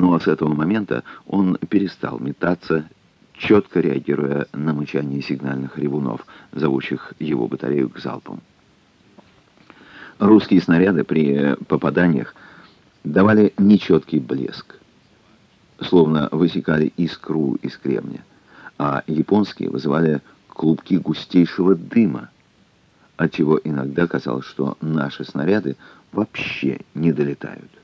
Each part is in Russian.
Но с этого момента он перестал метаться, четко реагируя на мычание сигнальных ревунов, зовущих его батарею к залпам. Русские снаряды при попаданиях давали нечеткий блеск, словно высекали искру из кремня, а японские вызывали клубки густейшего дыма, отчего иногда казалось, что наши снаряды вообще не долетают.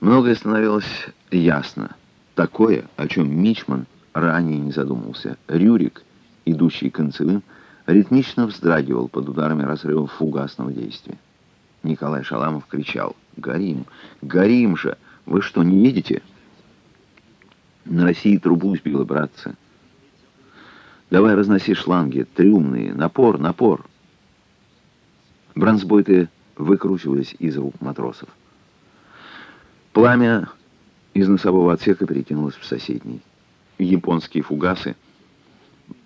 Многое становилось ясно. Такое, о чем Мичман ранее не задумывался. Рюрик, идущий концевым, ритмично вздрагивал под ударами разрывов фугасного действия. Николай Шаламов кричал «Горим! Горим же! Вы что, не видите?» На России трубу сбило, братцы. Давай разноси шланги, трюмные, напор, напор. Бронзбойты выкручивались из рук матросов. Пламя из носового отсека перекинулось в соседний. Японские фугасы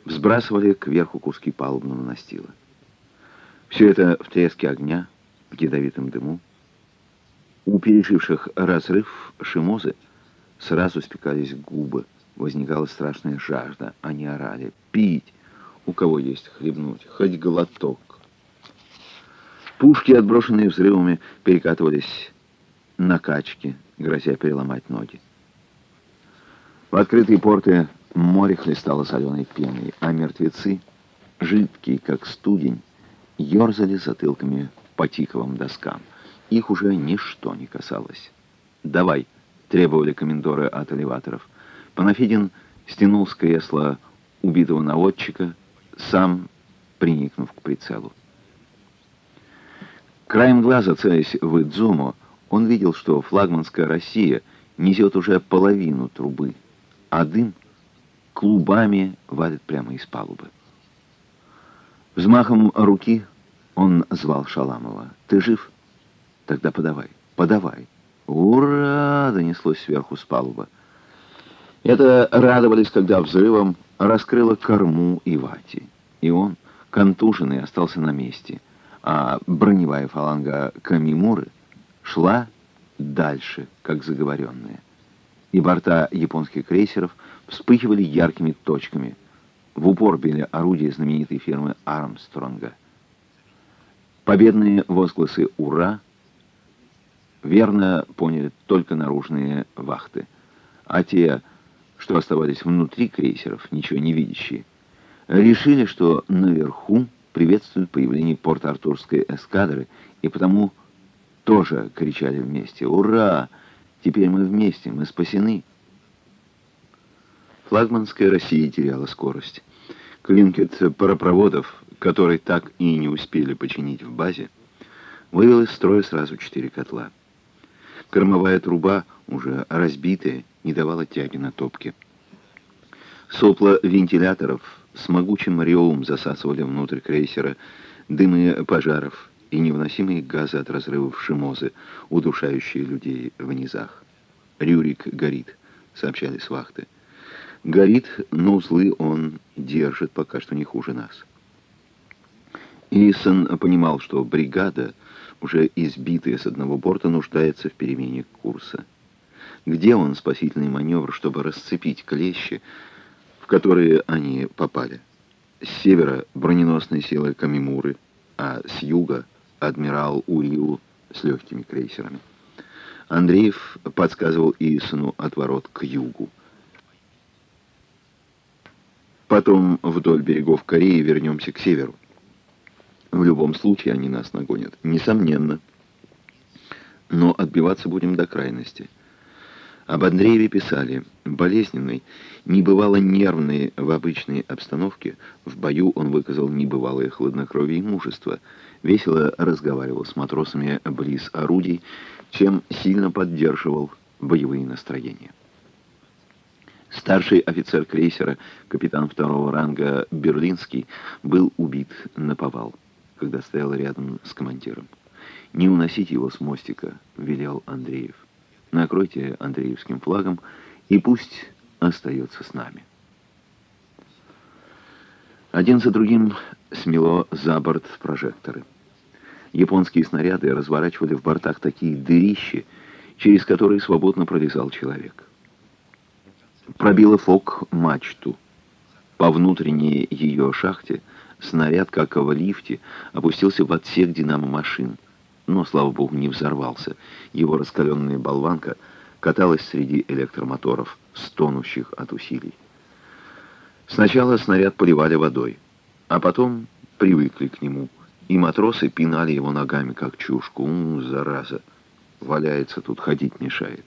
взбрасывали кверху куски палубного настила. Все это в треске огня, в ядовитом дыму. У переживших разрыв шимозы сразу спекались губы, возникала страшная жажда. Они орали «Пить! У кого есть хлебнуть? Хоть глоток!» Пушки, отброшенные взрывами, перекатывались на качке, грозя переломать ноги. В открытые порты море хлестало соленой пеной, а мертвецы, жидкие, как студень, ерзали затылками по тиковым доскам. Их уже ничто не касалось. «Давай!» — требовали комендоры от элеваторов. Панафидин стянул с кресла убитого наводчика, сам приникнув к прицелу. Краем глаза, целясь в Идзуму, он видел, что флагманская Россия несет уже половину трубы, а дым клубами валит прямо из палубы. Взмахом руки он звал Шаламова. «Ты жив? Тогда подавай, подавай». «Ура!» — донеслось сверху с палубы. Это радовались, когда взрывом раскрыло корму и вати. И он, контуженный, остался на месте. А броневая фаланга Камимуры — шла дальше, как заговоренная. И борта японских крейсеров вспыхивали яркими точками. В упор били орудия знаменитой фирмы Армстронга. Победные возгласы «Ура!» верно поняли только наружные вахты, а те, что оставались внутри крейсеров, ничего не видящие, решили, что наверху приветствуют появление порт-артурской эскадры, и потому тоже кричали вместе. «Ура! Теперь мы вместе, мы спасены!» Флагманская Россия теряла скорость. Клинкет паропроводов, который так и не успели починить в базе, вывел из строя сразу четыре котла. Кормовая труба, уже разбитая, не давала тяги на топке. Сопла вентиляторов с могучим ревом засасывали внутрь крейсера дымы пожаров, и невыносимые газы от разрывов шимозы, удушающие людей в низах. «Рюрик горит», — сообщали с вахты. «Горит, но узлы он держит пока что не хуже нас». Исон понимал, что бригада, уже избитая с одного борта, нуждается в перемене курса. Где он, спасительный маневр, чтобы расцепить клещи, в которые они попали? С севера броненосные силы Камимуры, а с юга — адмирал Урил с легкими крейсерами. Андреев подсказывал Исону отворот к югу. Потом вдоль берегов Кореи вернемся к северу. В любом случае они нас нагонят. Несомненно. Но отбиваться будем до крайности. Об Андрееве писали, болезненный, небывало нервный в обычной обстановке, в бою он выказал небывалое хладнокровие и мужество, весело разговаривал с матросами близ орудий, чем сильно поддерживал боевые настроения. Старший офицер крейсера, капитан второго ранга Берлинский, был убит на повал, когда стоял рядом с командиром. «Не уносить его с мостика», — велел Андреев накройте Андреевским флагом, и пусть остается с нами. Один за другим смело за борт прожекторы. Японские снаряды разворачивали в бортах такие дырищи, через который свободно пролезал человек. Пробила фок мачту. По внутренней ее шахте снаряд, как в лифте, опустился в отсек динамо-машин. Но, слава богу, не взорвался. Его раскаленная болванка каталась среди электромоторов, стонущих от усилий. Сначала снаряд поливали водой, а потом привыкли к нему, и матросы пинали его ногами, как чушку. «У, зараза! Валяется тут, ходить мешает».